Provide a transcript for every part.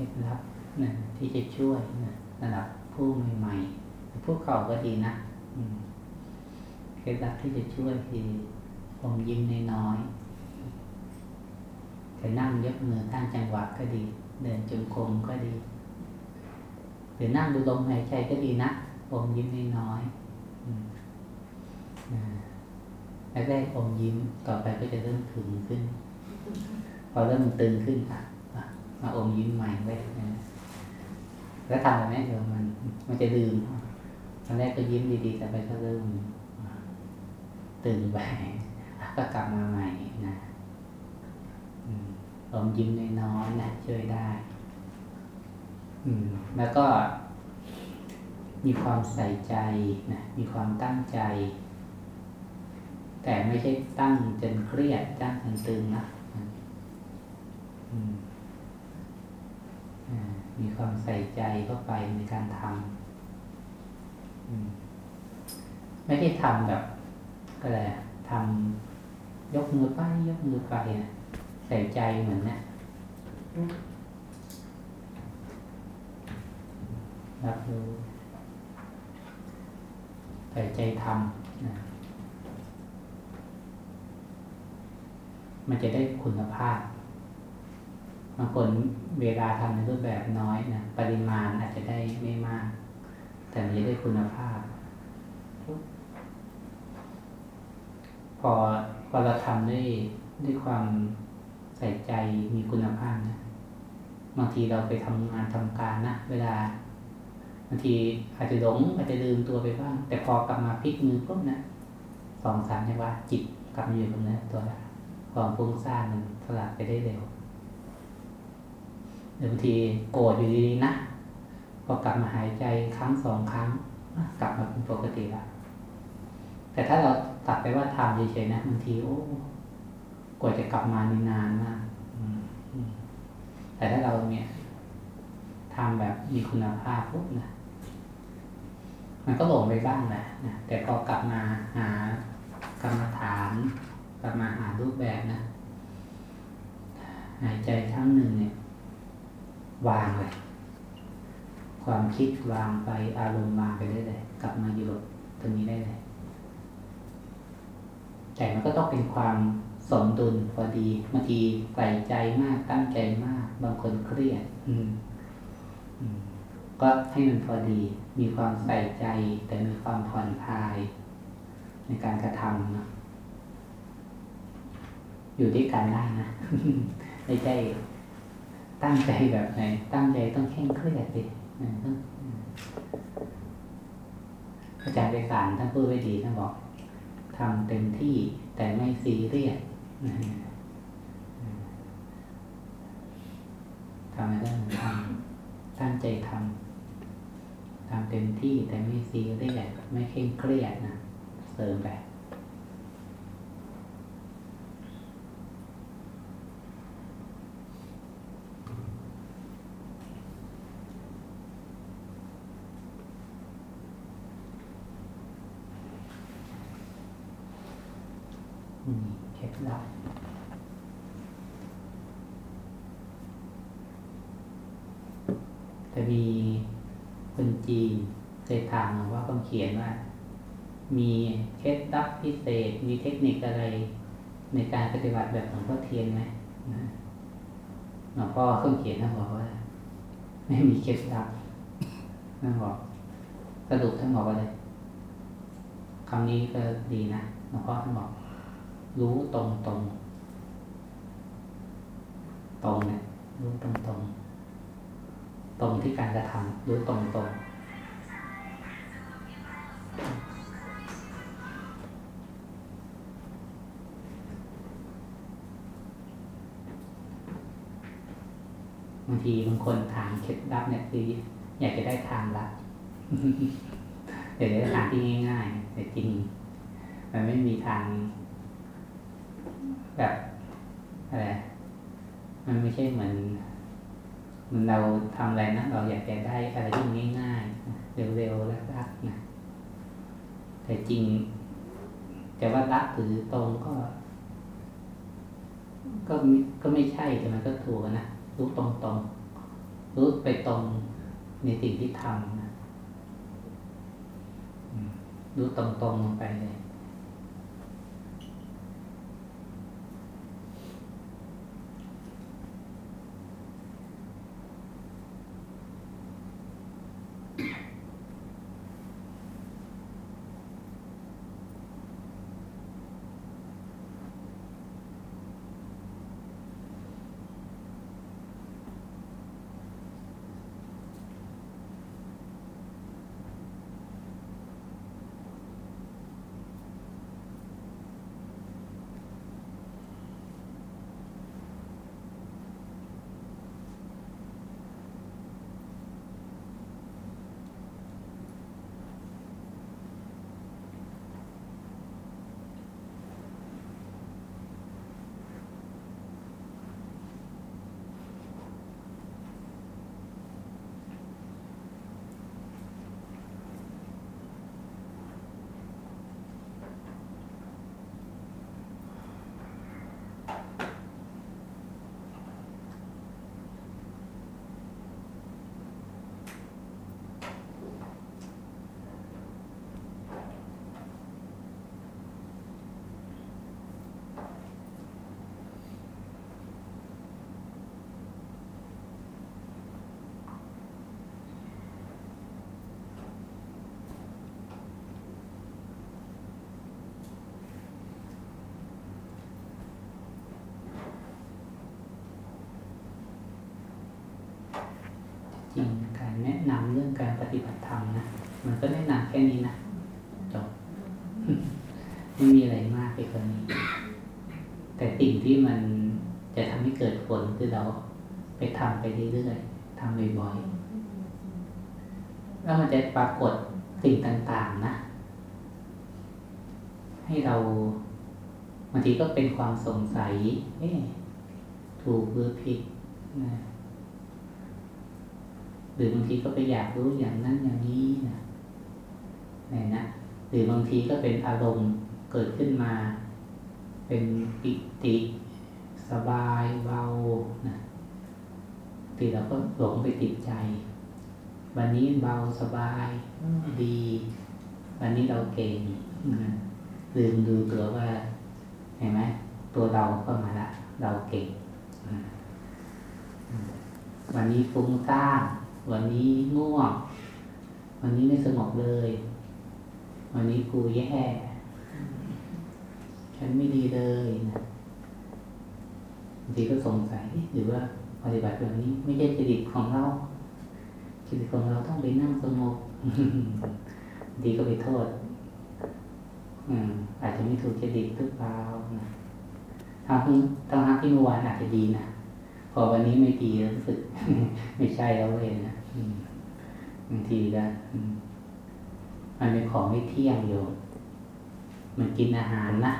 ล็ดลับนะที่จะช่วยนะระดับผู้ใหม่ๆผู้เก่าก็ดีนะเคล็ดลับที่จะช่วยคืออมยิ้มน้อยๆจะนั่งยกมือตั้งจังหวะก็ดี เดินจงกรมก็ดีหรือนั่งดูลมหายใจก็ดีนะอมยิ้มน้อยๆแรกๆอมยิ้มต่อไปก็จะเริ่มถึงขึ้น พอเริ่มตึงขึ้นค่ะ มาอมยิ้มใหม่ไว้แล้วทำแบบนี้เดี๋ยวมัน มันจะลืมตอนแรกก็ยิ้มดีๆ แต่ไปก็เริ่มตื่นไปก็กลับมาใหม่นะอมยิ้มน้อยๆนะช่วยได้ อืม แล้วก็มีความใส่ใจนะมีความตั้งใจ แต่ไม่ใช่ตั้งจนเครียดตั้งจนตึงนะมี มีความใส่ใจเข้าไปในการทำไม่ได้ทำแบบก็เลยทำยกมือไปยกมือไปนะใส่ใจเหมือนเนะี่ยรับรู้ใส่ใจทำนะมันจะได้คุณภาพ บางคนเวลาทำในรูปแบบน้อยนะปริมาณอาจจะได้ไม่มาก แต่มันจะได้คุณภาพ พอพอเราทำด้วยด้วยความใส่ใจมีคุณภาพนะบางทีเราไปทำงานทำการนะเวลาบางทีอาจจะหลงอาจจะลืมตัวไปบ้าง แต่พอกลับมาพลิกมือปุ๊บนะสองสามจังหวะจิตกลับมาอยู่ตรงนั้นตัวความฟุ้งซ่านมันสลัดไปได้เร็ว บางทีโกรธอยู่ดีๆนะพอกลับมาหายใจครั้งสองครั้งกลับมาเป็นปกติแล้วแต่ถ้าเราตัดไปว่าทำเฉยๆนะบางทีโอ้กว่าจะกลับมานี่นานมากแต่ถ้าเราเนี่ยทำแบบมีคุณภาพปุ๊บนะมันก็หลงไปบ้างแหละนะแต่พอกลับมาหากรรมฐานกลับมาหารูปแบบนะหายใจครั้งหนึ่งเนี่ย วางเลย ความคิดวางไปอารมณ์วางไปได้เลยกลับมาอยู่ตรงนี้ได้เลย แต่มันก็ต้องเป็นความสมดุลพอดีบางทีใส่ใจมากตั้งใจมาก บางคนเครียด อืมก็ให้มันพอดี มีความใส่ใจ แต่มีความผ่อนคลาย ในการกระทำนะอยู่ด้วยกันได้นะไม่ใช่ ตั้งใจแบบไหน ตั้งใจต้องแข่งเครียดดิอาจารย์ไปสารท่านพูดไว้ดีท่านบอกทำเต็มที่แต่ไม่ซีเรียสทำอะไรก็ทำตั้งใจทำทำเต็มที่แต่ไม่ซีเรียสไม่เคร่งเครียดนะเสริมแบบเคล็ดลับ แต่มีคนจีนเคยถามว่าเขาเขียนว่า มีเคล็ดลับพิเศษ มีเทคนิคอะไร ในการปฏิบัติแบบหลวงพ่อเทียนไหมหลวงพ่อเขาเขียนนบอกว่า ไม่มีเคล็ดลับนั่นบอกสรุปท่านบอกว่าอะไรคำนี้ก็ดีนะหลวงพ่อท่านบอก รู้ตรงตรงตรงเนี่ยรู้ตรงตรง ตรงที่การกระทำรู้ตรงตรงบางทีบางคนทางเคล็ดลับเนี่ยคืออยากจะได้ทางลัดอยากจะได้ทางที่ง่ายๆแต่จริง มันไม่มีทาง แบบอะไรมันไม่ใช่เหมือน เราทำอะไรนะเราอยากจะได้อะไรที่ง่ายๆเร็วๆรักๆนะแต่จริง แต่ว่ารักหรือตรงก็ ก็ก็ไม่ใช่แต่มันก็ถูกนะรู้ตรงๆรู้ไปตรงในสิ่งที่ทำนะรู้ตรงๆลงไปเลย แนะนำเรื่องการปฏิบัติธรรมนะ มันก็แนะนำแค่นี้นะจบไม่มีอะไรมากไปกว่านี้ แต่สิ่งที่มันจะทำให้เกิดผลคือเราไปทำไปเรื่อยๆทำบ่อยๆแล้วมันจะปรากฏสิ่งต่างๆนะ ให้เราบางทีก็เป็นความสงสัย เอ๊ะถูกหรือผิดนะ รือบางทีก็ไปอยากรู้อย่างนั้นอย่างนี้นะไหนนะหรือบางทีก็เป็นอารมณ์เกิดขึ้นมา เป็นปิติสบายเบานะทีเราก็หลงไปติดใจ วันนี้เบาสบายดี วันนี้เราเก่งลืมดูตัวว่าเห็นไหมตัวเราก็มาละ เราเก่งวันนี้ฟุ้งซ่าน วันนี้ง่วง วันนี้ไม่สงบเลย วันนี้กูแย่ ฉันไม่ดีเลยนะบางทีก็สงสัยหรือว่าปฏิบัติแบบนี้ไม่ใช่จริตของเราจริตของเราต้องไปนั่งสงบบางทีก็ไปโทษอืมอาจจะไม่ถูกจริตหรือเปล่านะทั้งที่ทั้งที่เมื่อวานอาจจะดีนะ พอวันนี้ไม่ดีรู้สึก ไม่ใช่แล้วเลยนะบางทีก็มันเป็นของไม่เที่ยงอยู่ มันกินอาหารนะ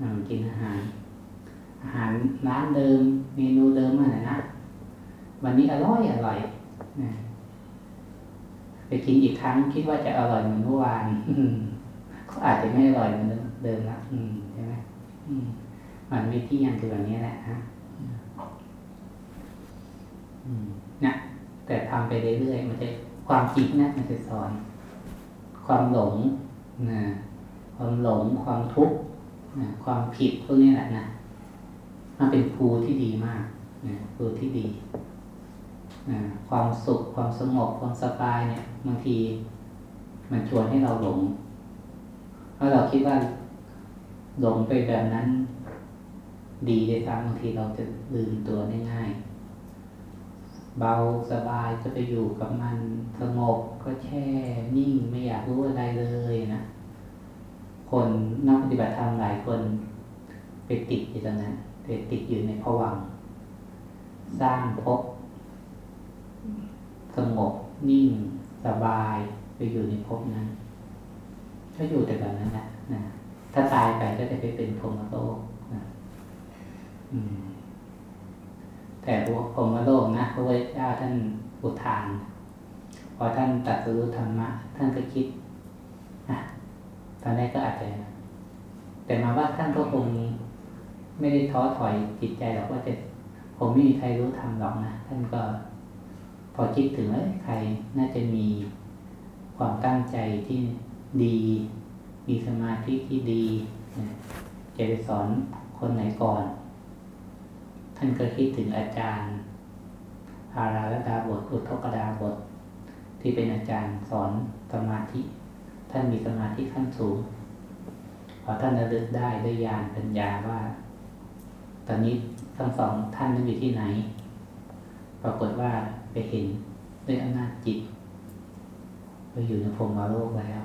มันกินอาหาร อาหารร้านเดิม เมนูเดิมอะไรนะวันนี้อร่อยอร่อยไปกินอีกครั้งคิดว่าจะอร่อยเหมือนเมื่อวานก็อาจจะไม่อร่อยเหมือนเดิมละใช่ไหมมันไม่เที่ยงคือแบบนี้แหละฮะ นะแต่ทำไปเรื่อยๆมันจะความจริงนะมันจะสอน ความหลงนะความหลงความทุกข์นะความผิดพวกนี้แหละนะมันเป็นครูที่ดีมากนะครูที่ดีนะความสุขความสงบความสบายเนี่ยบางทีมันชวนให้เราหลงเพราะเราคิดว่าหลงไปแบบนั้น ดีเลยครับบางทีเราจะลืมตัวได้ง่าย เบาสบายก็ไปอยู่กับมันสงบก็แช่นิ่งไม่อยากรู้อะไรเลยนะคนนักปฏิบัติธรรมหลายคนไปติดอยู่ตรงนั้นไปติดอยู่ในผวังสร้างภพสงบนิ่งสบายไปอยู่ในภพนั้นก็อยู่แต่แบบนั้นแหละนะถ้าตายไปก็จะไปเป็นพรหมโลกนะอืม แต่พวกพรมโลกนะพระพุทธเจ้าท่านอุทาน พอท่านตัดสู้ธรรมะ ท่านก็คิดอะตอนแรกก็อาจจะแต่มาว่าท่านก็คงไม่ได้ท้อถอยจิตใจหรอกว่าจะผมไม่มีใครรู้ธรรมหรอกนะท่านก็พอคิดถึงเอ้ยใครน่าจะมีความตั้งใจที่ดี มีสมาธิที่ดี จะไปสอนคนไหนก่อน ท่านก็คิดถึงอาจารย์ อาราลดาบทอุทกดาบท ที่เป็นอาจารย์สอนสมาธิ ท่านมีสมาธิขั้นสูง พอท่านระลึกได้ด้วยญาณปัญญาว่า ตอนนี้ทั้งสองท่านนั้นอยู่ที่ไหน ปรากฏว่าไปเห็นด้วยอำนาจจิตไปอยู่ในพรมโลกแล้ว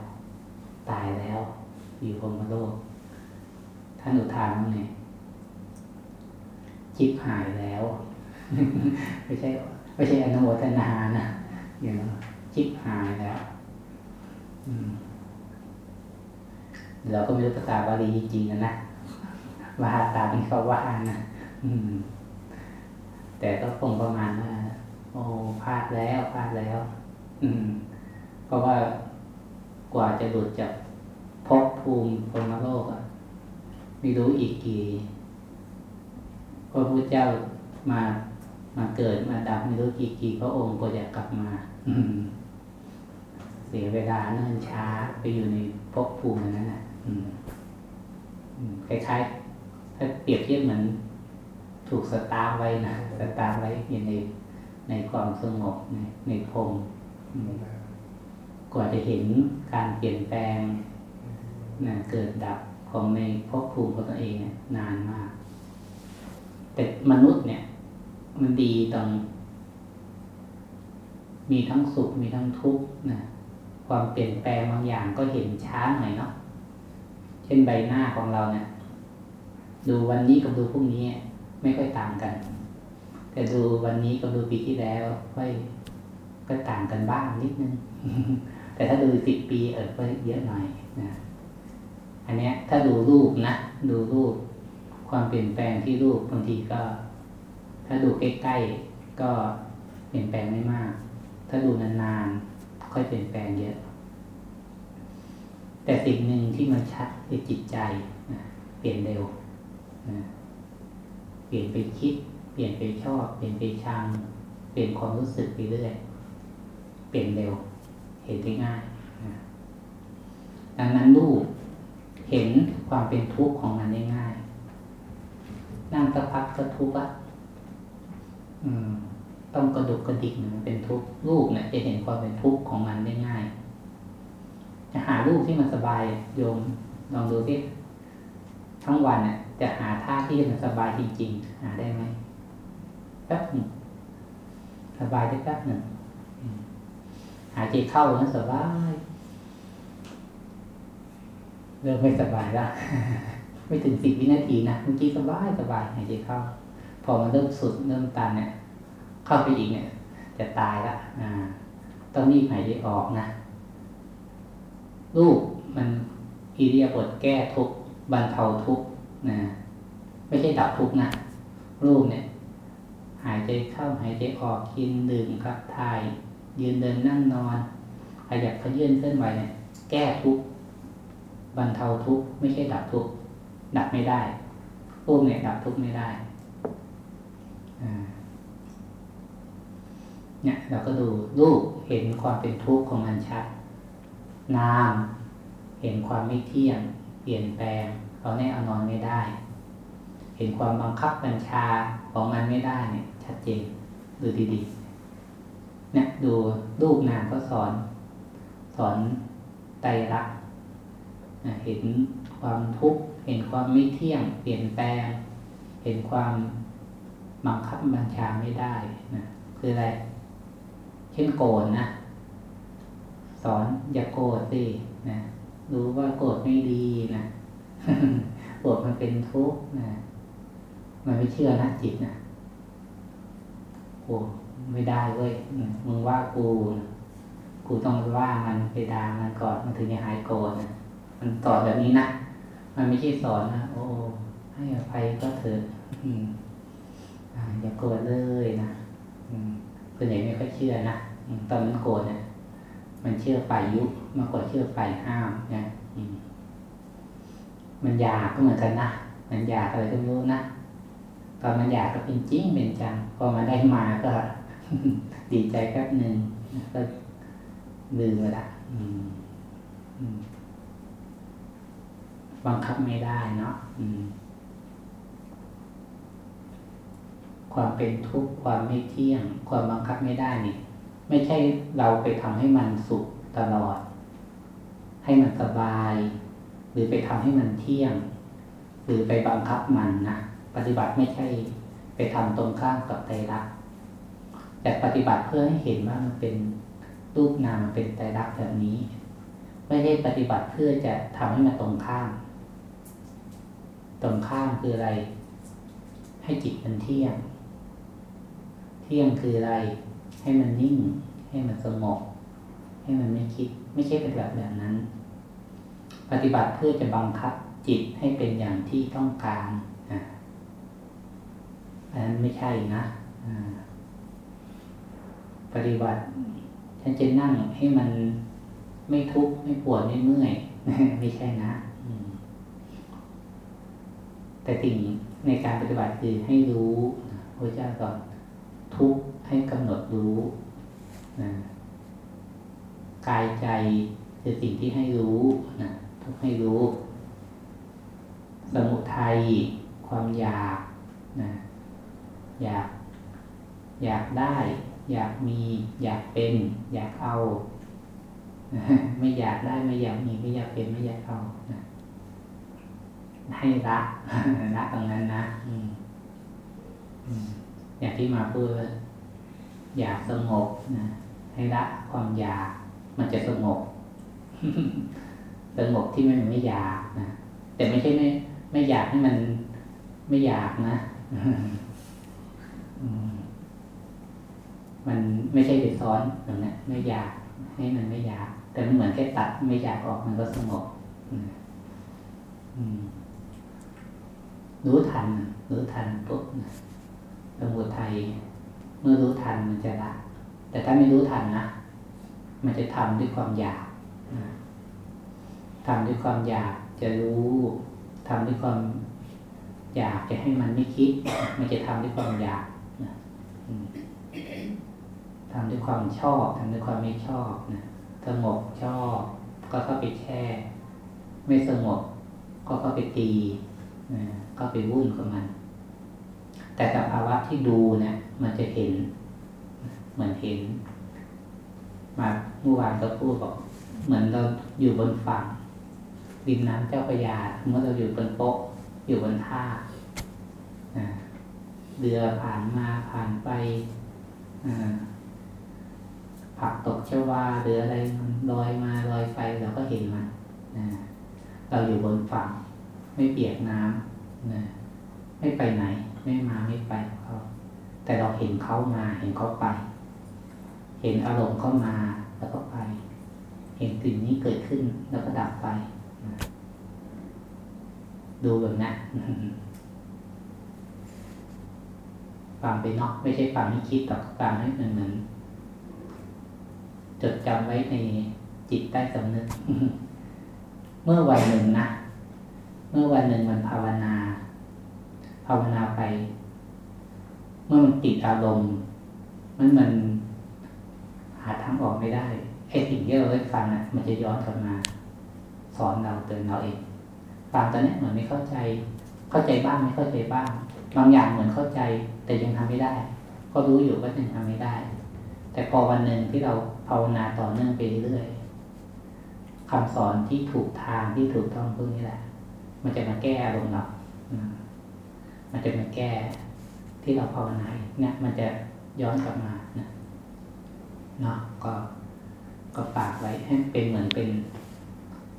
ตายแล้ว อยู่พรมโลก ท่านอุทานว่าไง จิตหายแล้ว ไม่ใช่ไม่ใช่อนุโมทนานะอย่างจิตหายแล้วเราก็ไม่รู้ภาษาบาลีจริงๆนะว่าตามที่เขาว่านะแต่ก็คงประมาณว่าโอ้พลาดแล้วพลาดแล้ว อืม เพราะว่ากว่าจะหลุดจากภพภูมิพรมโลกอะไม่รู้อีกกี่ ระพุทธเจ้ามามาเกิดมาดับไม่รู้กี่กี่พระองค์กว่าจะกลับมาเสียเวลาเนิ่นช้าไปอยู่ในภพภูมินั้นนะคล้ายๆ ถ้าเปรียบเทียบเหมือนถูกสตาร์ไว้นะสตาร์ไว้อยู่ในในความสงบในในพรมกว่าจะเห็นการเปลี่ยนแปลงนะเกิดดับของในภพภูมิของตัวเองนานมาก แต่มนุษย์เนี่ย มันดีตรงมีทั้งสุขมีทั้งทุกข์นะความเปลี่ยนแปลงบางอย่างก็เห็นช้าหน่อยเนาะเช่นใบหน้าของเราเนี่ยดูวันนี้กับดูพรุ่งนี้ไม่ค่อยต่างกัน แต่ดูวันนี้กับดูปีที่แล้วค่อยก็ต่างกันบ้างนิดนึง แต่ถ้าดูสิบปีเออก็เยอะหน่อยนะอันเนี้ย ถ้าดูรูปนะดูรูป ความเปลี่ยนแปลงที่รูปบางทีก็ ถ้าดูใกล้ๆก็เปลี่ยนแปลงไม่มาก ถ้าดูนานๆค่อยเปลี่ยนแปลงเยอะ แต่สิ่งหนึ่งที่มันชัดคือจิตใจนะเปลี่ยนเร็วนะเปลี่ยนไปคิด เปลี่ยนไปชอบ เปลี่ยนไปชัง เปลี่ยนความรู้สึกไปเรื่อยเปลี่ยนเร็ว เห็นได้ง่ายนะดังนั้นรูปเห็นความเป็นทุกข์ของมันได้ง่าย นั่งสักพักก็ทุกข์ละอืมต้องกระดุกกระดิกมันเป็นทุกข์รูปเนี่ยจะเห็นความเป็นทุกข์ของมันได้ง่าย จะหารูปที่มันสบายโยมลองดูสิทั้งวันเนี่ยจะหาท่าที่มันสบายจริง ๆ หาได้ไหมแป๊บหนึ่งสบายได้แป๊บหนึ่งหายใจเข้าแล้วสบายเริ่มไม่สบายแล้ว ไม่ถึงสิบวินาทีนะเมื่อกี้สบายสบายหายใจเข้า พอมันเริ่มสุดเริ่มตันเนี่ยเข้าไปอีกเนี่ย จะตายละอ่าต้องรีบหายใจออกนะรูปมันอิเดียบทแก้ทุกบรรเทาทุกนะไม่ใช่ดับทุกนะรูปเนี่ย หายใจเข้าหายใจออกกินดื่มครับถ่าย ยืนเดินนั่งนอนขยับขยื่นเคลื่อนไหวเนี่ยแก้ทุกบรรเทาทุกไม่ใช่ดับทุก ดับไม่ได้รูปเนี่ยดับทุกข์ไม่ได้เนี่ยเราก็ดูรูปเห็นความเป็นทุกข์ของมันชัด นาม เห็นความไม่เที่ยง เปลี่ยนแปลงเอาแน่เอานอนไม่ได้ เห็นความบังคับบัญชาของมันไม่ได้เนี่ย ชัดเจนดูดีๆเนี่ยดูรูปนามก็สอน สอนไตรลักษณ์เห็นความทุกข์ เห็นความไม่เที่ยงเปลี่ยนแปลง เห็นความบังคับบัญชาไม่ได้นะคืออะไร เช่นโกรธนะ สอนอย่าโกรธสินะรู้ว่าโกรธไม่ดีนะโกรธมันเป็นทุกข์นะมันไม่เชื่อนะจิตนะโอ้ไม่ได้เว้ยมึงว่ากู กูต้องว่ามันไปด่ามันก่อนมันถึงจะหายโกรธนะมันสอนแบบนี้นะ มันไม่ใช่สอนนะโอ้ให้อภัยก็เถอืมอ่าอย่าโกรธเลยนะอืมส่วนใหญ่ไม่ค่อยเชื่อนะตอนนั้นโกรธเนี่ยมันเชื่อฝ่ายยุมากกว่าเชื่อฝ่ายห้ามนะมันอยากก็เหมือนกันนะมันอยากอะไรก็รู้นะตอนมันอยากก็เป็นจริงเป็นจังพอมันได้มาก็ดีใจแป๊บหนึ่งก็ลืมไปละอืมอืม บังคับไม่ได้เนาะความเป็นทุกข์ความไม่เที่ยง ความบังคับไม่ได้นี่ ไม่ใช่เราไปทำให้มันสุขตลอด ให้มันสบาย หรือไปทำให้มันเที่ยง หรือไปบังคับมันนะปฏิบัติไม่ใช่ไปทำตรงข้ามกับใจรักแต่ปฏิบัติเพื่อให้เห็นว่ามันเป็นรูปนามมันเป็นใจรักแบบนี้ ไม่ใช่ปฏิบัติเพื่อจะทำให้มันตรงข้าม ตรงข้ามคืออะไร ให้จิตมันเที่ยง เที่ยงคืออะไร ให้มันนิ่ง ให้มันสงบ ให้มันไม่คิด ไม่ใช่เป็นแบบแบบนั้น ปฏิบัติเพื่อจะบังคับจิตให้เป็นอย่างที่ต้องการอันนั้นไม่ใช่นะปฏิบัติฉันจะนั่งให้มันไม่ทุกข์ไม่ปวดไม่เมื่อย ไม่ใช่นะ แต่สิ่งในการปฏิบัติคือให้รู้พระเจ้าสอนทุกให้กำหนดรู้นะกายใจคือสิ่งที่ให้รู้นะทุกให้รู้ สมุทัยความอยากนะอยาก อยากได้ อยากมี อยากเป็น อยากเอา ไม่อยากได้ไม่อยากมีไม่อยากเป็นไม่อยากเอานะ ให้ละละตรงนั้นนะอืมอืมอย่างที่มาพูดว่าอยากสงบนะให้ละความอยาก มันจะสงบสงบที่ไม่ไม่อยากนะแต่ไม่ใช่ไม่ไม่อยากให้มันไม่อยากนะอืมมันไม่ใช่ไปซ้อนแบบนี้ไม่อยากให้มันไม่อยาก แต่มันเหมือนแค่ตัดไม่อยากออกมันก็สงบ อืมอืม รู้ทันรู้ทันปุ๊บสมุทัยเมื่อรู้ทันมันจะละแต่ถ้าไม่รู้ทันนะมันจะทำด้วยความอยากนะทำด้วยความอยากจะรู้ทำด้วยความอยากจะให้มันไม่คิด มันจะทำด้วยความอยากนะอืมทำด้วยความชอบทำด้วยความไม่ชอบนะสงบชอบ ก็เข้าไปแช่ ไม่สงบก็เข้าไปตี ก็ไปวุ่นกับมัน แต่สภาวะที่ดูเนี่ย มันจะเห็น เหมือนเห็น มาเมื่อวานก็พูดบอก เหมือนเราอยู่บนฝั่งริมน้ำเจ้าพระยาเมื่อเราอยู่บนโป๊ะ อยู่บนท่าเรือผ่านมาผ่านไปผักตกชวาหรืออะไรลอยมาลอยไปเราก็เห็นมันเราอยู่บนฝั่ง ไม่เปียกน้ำนะไม่ไปไหน ไม่มาไม่ไปเขาแต่เราเห็นเขามาเห็นเขาไป เห็นอารมณ์เข้ามาแล้วก็ไป เห็นสิ่งนี้เกิดขึ้นแล้วก็ดับไปนะดูแบบนั้นฟังไปเนาะไม่ใช่ฟังให้คิดหรอกฟังให้มันเหมือนจดจำไว้ในจิตใต้สำนึก เมื่อวันหนึ่งนะ เมื่อวันหนึ่งมันภาวนา ภาวนาไป เมื่อมันติดอารมณ์ มันมันหาทางออกไม่ได้ไอ้สิ่งที่เราได้ฟังน่ะ มันจะย้อนกลับมา สอนเราเตือนเราเองฟังตอนนี้เหมือนไม่เข้าใจ เข้าใจบ้างไม่เข้าใจบ้างบางอย่างเหมือนเข้าใจ แต่ยังทำไม่ได้ ก็รู้อยู่ว่ายังทำไม่ได้ แต่พอวันหนึ่งที่เราภาวนาต่อเนื่องไปเรื่อยๆคำสอนที่ถูกทางที่ถูกต้องพวกนี้แหละ มันจะมาแก้อารมณ์เรามันจะมาแก้ที่เราภาวนาเนี่ยมันจะย้อนกลับมานะเนาะก็ก็ฝากไว้ให้เป็นเหมือนเป็น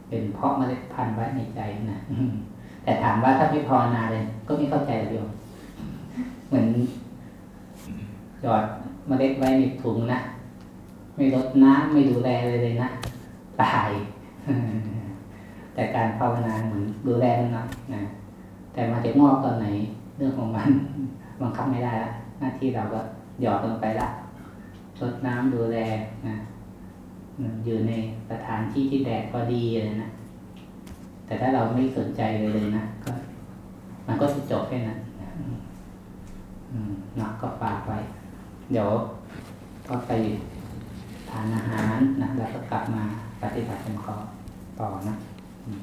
เป็นเพาะเมล็ดพันธุ์ไว้ในใจนะแต่ถามว่าถ้าไม่ภาวนาเลยก็ไม่เข้าใจหรอกโยมเหมือนหยอดเมล็ดไว้ในถุงนะไม่รดน้ำไม่ดูแลเลยเลยนะตาย แต่การภาวนาเหมือนดูแลมันนะนะแต่มาจะงอกตอนไหนเรื่องของมันบังคับไม่ได้ละหน้าที่เราก็หยอดลงไปละรดน้ำดูแลนะอยู่ในสถานที่ที่แดดพอดีเลยนะแต่ถ้าเราไม่สนใจเลยเลยนะก็ มันก็จะจบแค่นั้นนาะก็ฝากไว้ เดี๋ยวก็ไปทานอาหารนะแล้วก็กลับมาปฏิบัติกันต่อต่อนะ อืม